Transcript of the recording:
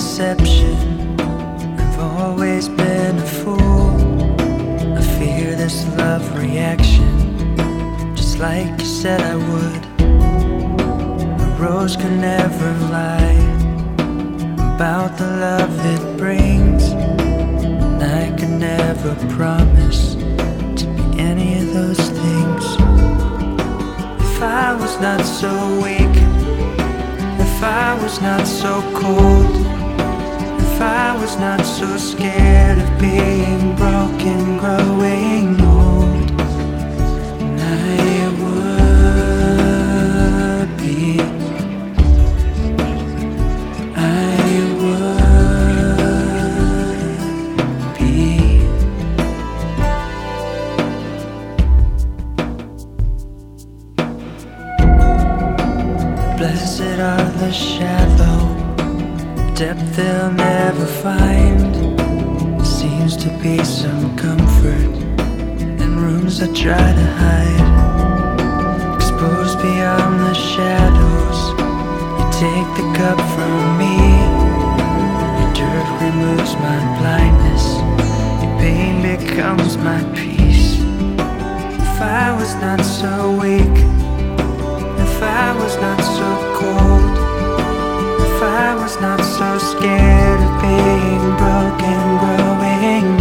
deception. I've always been a fool. I fear this love reaction, just like you said I would. A rose can never lie about the love it brings. And I can never promise to be any of those things. If I was not so weak, if I was not so cold, was not so scared of being broken, growing old, I would be. I would be. Blessed are the shallow depth they'll never find. Seems to be some comfort in rooms I try to hide. Exposed beyond the shadows, you take the cup from me. Your dirt removes my blindness, your pain becomes my peace. If I was not so weak, if I was not so cold, was not so scared of being broken, growing